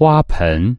花盆。